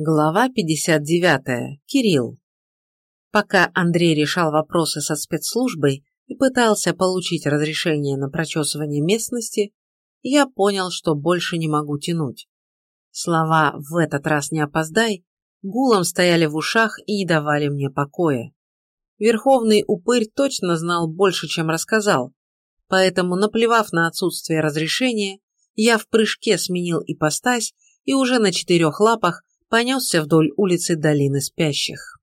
Глава 59. Кирилл. Пока Андрей решал вопросы со спецслужбой и пытался получить разрешение на прочесывание местности, я понял, что больше не могу тянуть. Слова «в этот раз не опоздай» гулом стояли в ушах и не давали мне покоя. Верховный упырь точно знал больше, чем рассказал, поэтому, наплевав на отсутствие разрешения, я в прыжке сменил ипостась и уже на четырех лапах понесся вдоль улицы долины спящих.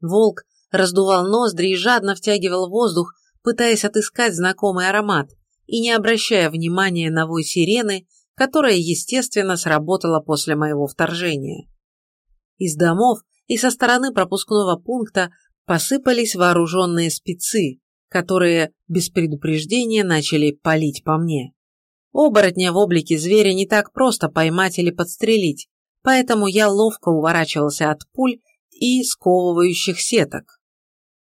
Волк раздувал ноздри и жадно втягивал воздух, пытаясь отыскать знакомый аромат и не обращая внимания на вой сирены, которая, естественно, сработала после моего вторжения. Из домов и со стороны пропускного пункта посыпались вооруженные спецы, которые без предупреждения начали палить по мне. Оборотня в облике зверя не так просто поймать или подстрелить, поэтому я ловко уворачивался от пуль и сковывающих сеток,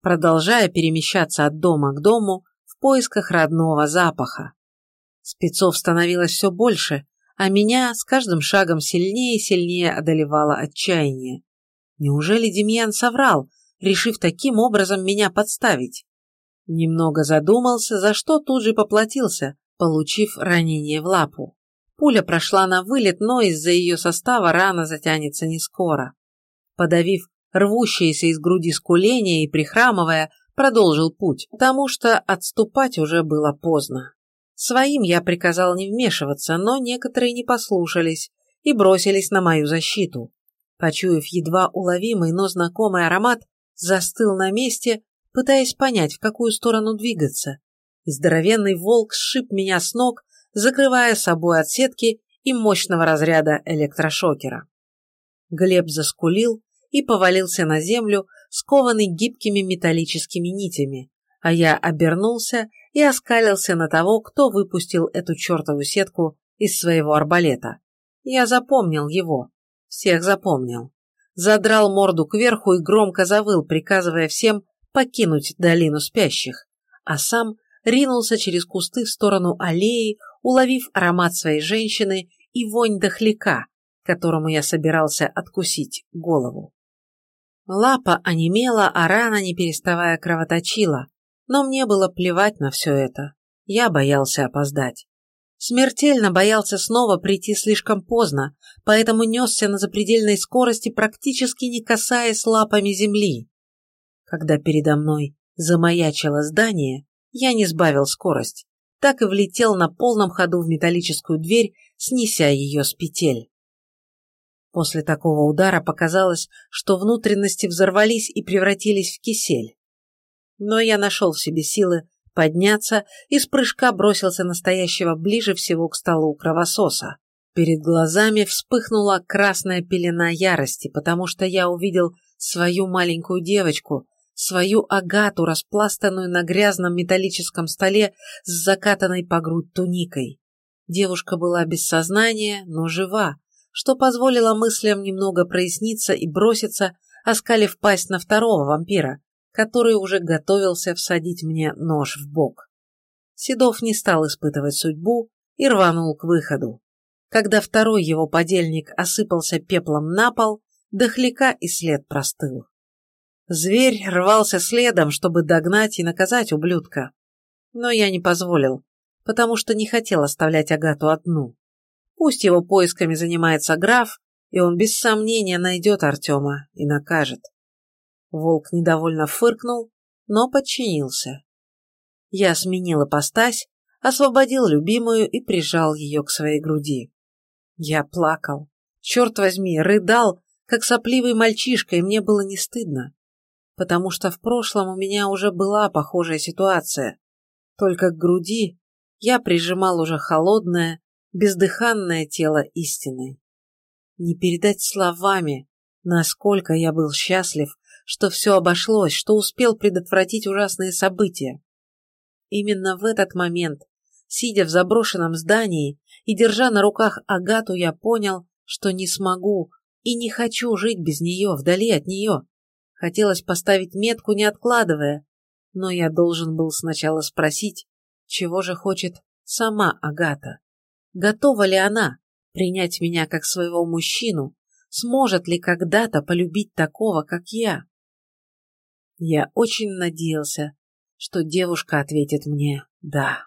продолжая перемещаться от дома к дому в поисках родного запаха. Спецов становилось все больше, а меня с каждым шагом сильнее и сильнее одолевало отчаяние. Неужели Демьян соврал, решив таким образом меня подставить? Немного задумался, за что тут же поплатился, получив ранение в лапу. Пуля прошла на вылет, но из-за ее состава рана затянется не скоро. Подавив рвущееся из груди скуление и прихрамывая, продолжил путь, потому что отступать уже было поздно. Своим я приказал не вмешиваться, но некоторые не послушались и бросились на мою защиту. Почуяв едва уловимый, но знакомый аромат, застыл на месте, пытаясь понять, в какую сторону двигаться. И здоровенный волк сшиб меня с ног, закрывая собой отсетки и мощного разряда электрошокера. Глеб заскулил и повалился на землю, скованный гибкими металлическими нитями, а я обернулся и оскалился на того, кто выпустил эту чертову сетку из своего арбалета. Я запомнил его. Всех запомнил. Задрал морду кверху и громко завыл, приказывая всем покинуть долину спящих, а сам ринулся через кусты в сторону аллеи, уловив аромат своей женщины и вонь дохляка, которому я собирался откусить голову. Лапа онемела, а рана, не переставая, кровоточила, но мне было плевать на все это. Я боялся опоздать. Смертельно боялся снова прийти слишком поздно, поэтому несся на запредельной скорости, практически не касаясь лапами земли. Когда передо мной замаячило здание, я не сбавил скорость так и влетел на полном ходу в металлическую дверь, снеся ее с петель. После такого удара показалось, что внутренности взорвались и превратились в кисель. Но я нашел в себе силы подняться и с прыжка бросился настоящего ближе всего к столу кровососа. Перед глазами вспыхнула красная пелена ярости, потому что я увидел свою маленькую девочку, свою агату, распластанную на грязном металлическом столе с закатанной по грудь туникой. Девушка была без сознания, но жива, что позволило мыслям немного проясниться и броситься, оскалив пасть на второго вампира, который уже готовился всадить мне нож в бок. Седов не стал испытывать судьбу и рванул к выходу. Когда второй его подельник осыпался пеплом на пол, дохляка и след простыл. Зверь рвался следом, чтобы догнать и наказать ублюдка. Но я не позволил, потому что не хотел оставлять Агату одну. Пусть его поисками занимается граф, и он без сомнения найдет Артема и накажет. Волк недовольно фыркнул, но подчинился. Я сменил ипостась, освободил любимую и прижал ее к своей груди. Я плакал. Черт возьми, рыдал, как сопливый мальчишка, и мне было не стыдно потому что в прошлом у меня уже была похожая ситуация. Только к груди я прижимал уже холодное, бездыханное тело истины. Не передать словами, насколько я был счастлив, что все обошлось, что успел предотвратить ужасные события. Именно в этот момент, сидя в заброшенном здании и держа на руках Агату, я понял, что не смогу и не хочу жить без нее, вдали от нее. Хотелось поставить метку, не откладывая, но я должен был сначала спросить, чего же хочет сама Агата. Готова ли она принять меня как своего мужчину, сможет ли когда-то полюбить такого, как я. Я очень надеялся, что девушка ответит мне «да».